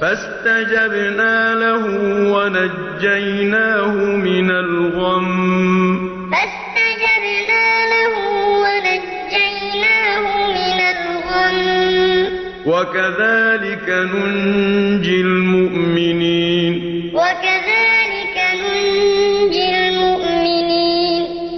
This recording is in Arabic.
فاستجبنا له ونجيناه من الغم. فاستجبنا له ونجيناه من الغم. وكذلك ننجي المؤمنين. وكذلك